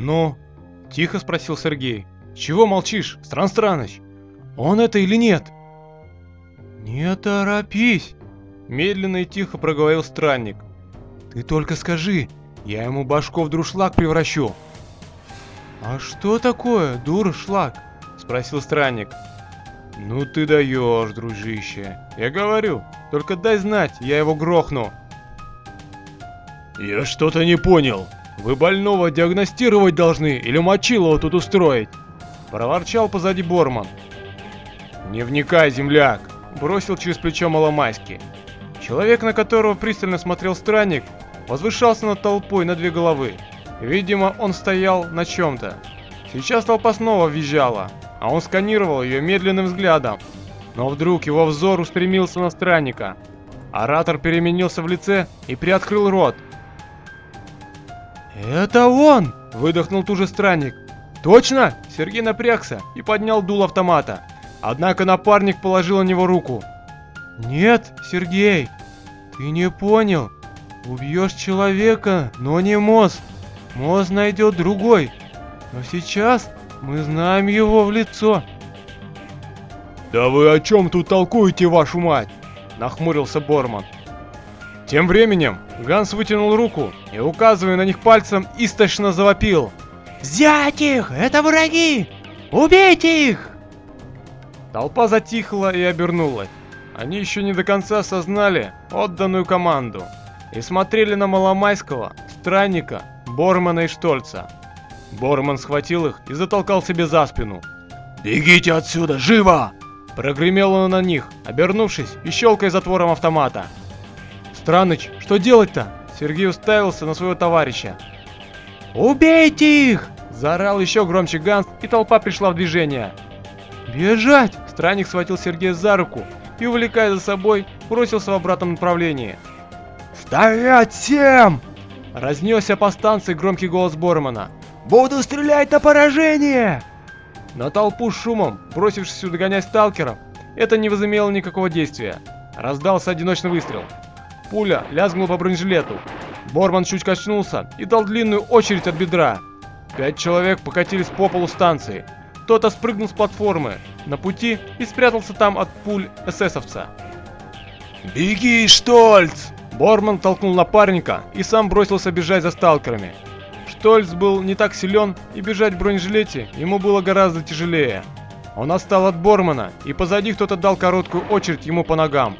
«Ну?» – тихо спросил Сергей. «Чего молчишь, Стран Страныч? Он это или нет?» «Не торопись!» – медленно и тихо проговорил странник. «Ты только скажи, я ему башку в друшлаг превращу!» «А что такое дуршлаг?» – спросил странник. «Ну ты даешь, дружище. Я говорю, только дай знать, я его грохну». «Я что-то не понял. Вы больного диагностировать должны или мочилово тут устроить?» Проворчал позади Борман. «Не вникай, земляк!» Бросил через плечо Маломайский. Человек, на которого пристально смотрел странник, возвышался над толпой на две головы. Видимо, он стоял на чем-то. Сейчас толпа снова визжала, а он сканировал ее медленным взглядом. Но вдруг его взор устремился на странника. Оратор переменился в лице и приоткрыл рот. «Это он!» – выдохнул тут же странник. «Точно?» – Сергей напрягся и поднял дул автомата. Однако напарник положил на него руку. «Нет, Сергей, ты не понял. Убьешь человека, но не мост. Мост найдет другой. Но сейчас мы знаем его в лицо. «Да вы о чем тут толкуете, вашу мать?» – нахмурился Борман. Тем временем Ганс вытянул руку и, указывая на них пальцем, истошно завопил. «Взять их! Это враги! Убейте их!» Толпа затихла и обернулась. Они еще не до конца осознали отданную команду и смотрели на Маломайского, Странника, Бормана и Штольца. Борман схватил их и затолкал себе за спину. «Бегите отсюда, живо!» Прогремел он на них, обернувшись и щелкая затвором автомата. «Страныч, что делать-то?» Сергей уставился на своего товарища. «Убейте их!» Заорал еще громче Ганс, и толпа пришла в движение. «Бежать!» Странник схватил Сергея за руку и, увлекая за собой, бросился в обратном направлении. «Стоять всем!» Разнесся по станции громкий голос Бормана. «Буду стрелять на поражение!» На толпу шумом, бросившись догонять сталкеров, это не возымело никакого действия. Раздался одиночный выстрел. Пуля лязгнула по бронежилету. Борман чуть качнулся и дал длинную очередь от бедра. Пять человек покатились по полу станции. Кто-то спрыгнул с платформы на пути и спрятался там от пуль эсэсовца. «Беги, Штольц!» Борман толкнул напарника и сам бросился бежать за сталкерами. Штольц был не так силен, и бежать в бронежилете ему было гораздо тяжелее. Он отстал от Бормана, и позади кто-то дал короткую очередь ему по ногам.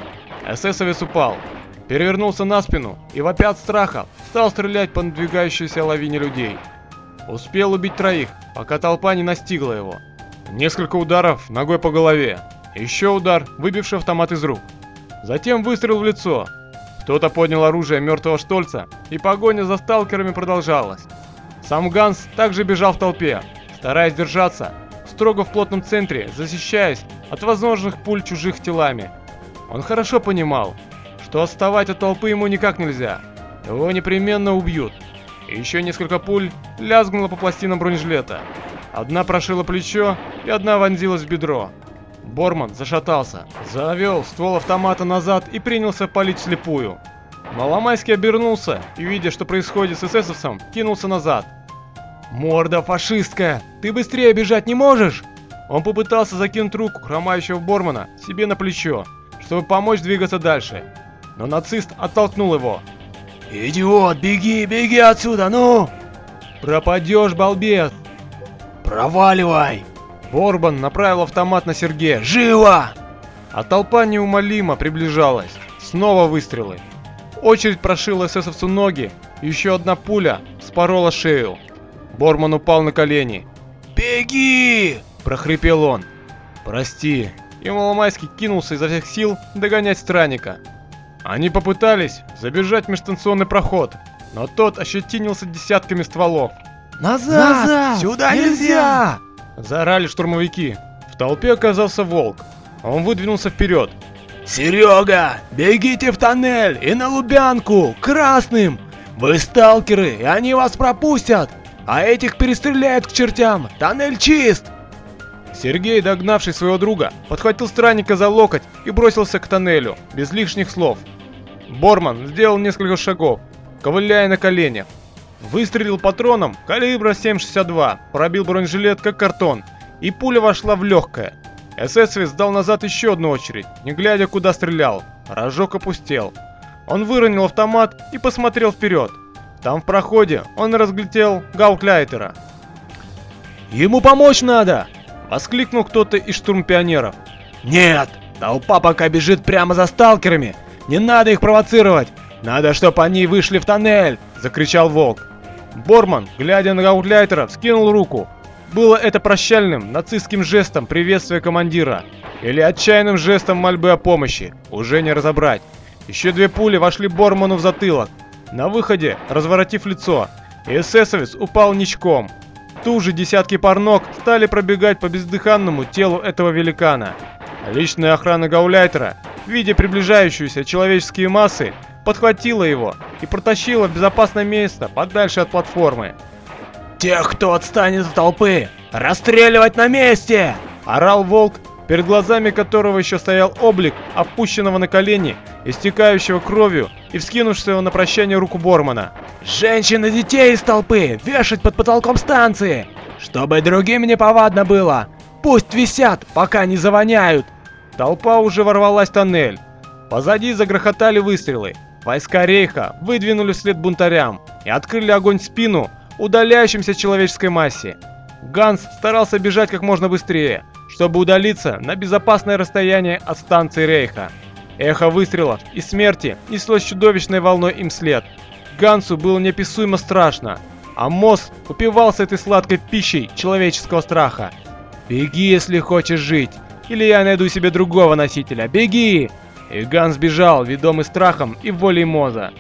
Эсэсовец упал, перевернулся на спину и, вопя от страха, стал стрелять по надвигающейся лавине людей. Успел убить троих, пока толпа не настигла его. Несколько ударов ногой по голове, еще удар, выбивший автомат из рук. Затем выстрел в лицо. Кто-то поднял оружие мертвого Штольца, и погоня за сталкерами продолжалась. Сам Ганс также бежал в толпе, стараясь держаться, строго в плотном центре, защищаясь от возможных пуль чужих телами. Он хорошо понимал, что отставать от толпы ему никак нельзя. Его непременно убьют. Еще несколько пуль лязгнуло по пластинам бронежилета. Одна прошила плечо, и одна вонзилась в бедро. Борман зашатался, завел ствол автомата назад и принялся палить слепую. Маломайский обернулся и, видя, что происходит с эсэсовцем, кинулся назад. «Морда фашистская! Ты быстрее бежать не можешь?» Он попытался закинуть руку хромающего Бормана себе на плечо, чтобы помочь двигаться дальше. Но нацист оттолкнул его. «Идиот, беги, беги отсюда, ну!» «Пропадешь, балбес!» «Проваливай!» Борбан направил автомат на Сергея. «Живо!» А толпа неумолимо приближалась. Снова выстрелы. Очередь прошила эсэсовцу ноги. Еще одна пуля спорола шею. Борман упал на колени. «Беги!» – прохрипел он. «Прости». И Маломайский кинулся изо всех сил догонять странника. Они попытались забежать в межстанционный проход, но тот ощетинился десятками стволов. «Назад! Назад! Сюда нельзя!» Заорали штурмовики. В толпе оказался волк. Он выдвинулся вперед. «Серега, бегите в тоннель и на Лубянку, красным! Вы сталкеры, и они вас пропустят! А этих перестреляют к чертям! Тоннель чист!» Сергей, догнавший своего друга, подхватил странника за локоть и бросился к тоннелю, без лишних слов. Борман сделал несколько шагов, ковыляя на коленях. Выстрелил патроном калибра 7,62, пробил бронежилет как картон, и пуля вошла в легкое. Эсэсовец дал назад еще одну очередь, не глядя куда стрелял. Рожок опустел. Он выронил автомат и посмотрел вперед. Там в проходе он разглядел Гаукляйтера. «Ему помочь надо!» — воскликнул кто-то из штурмпионеров. «Нет! Толпа пока бежит прямо за сталкерами! Не надо их провоцировать! Надо, чтобы они вышли в тоннель!» — закричал Волк. Борман, глядя на Гаукляйтера, вскинул руку. Было это прощальным, нацистским жестом приветствия командира или отчаянным жестом мольбы о помощи, уже не разобрать. Еще две пули вошли Борману в затылок. На выходе, разворотив лицо, эсэсовец упал ничком. Тут же десятки парнок стали пробегать по бездыханному телу этого великана. Личная охрана Гауляйтера, видя приближающиеся человеческие массы, подхватила его и протащила в безопасное место подальше от платформы. «Тех, кто отстанет от толпы, расстреливать на месте!» – орал волк, перед глазами которого еще стоял облик опущенного на колени, истекающего кровью и вскинувшего на прощание руку Бормана. «Женщин и детей из толпы вешать под потолком станции, чтобы другим не повадно было! Пусть висят, пока не завоняют!» Толпа уже ворвалась в тоннель. Позади загрохотали выстрелы. Войска Рейха выдвинули вслед бунтарям и открыли огонь в спину удаляющимся человеческой массе. Ганс старался бежать как можно быстрее, чтобы удалиться на безопасное расстояние от станции Рейха. Эхо выстрелов и смерти неслось чудовищной волной им след. Гансу было неописуемо страшно, а мозг упивался этой сладкой пищей человеческого страха. «Беги, если хочешь жить, или я найду себе другого носителя, беги!» И Ганс бежал, ведомый страхом и волей Моза.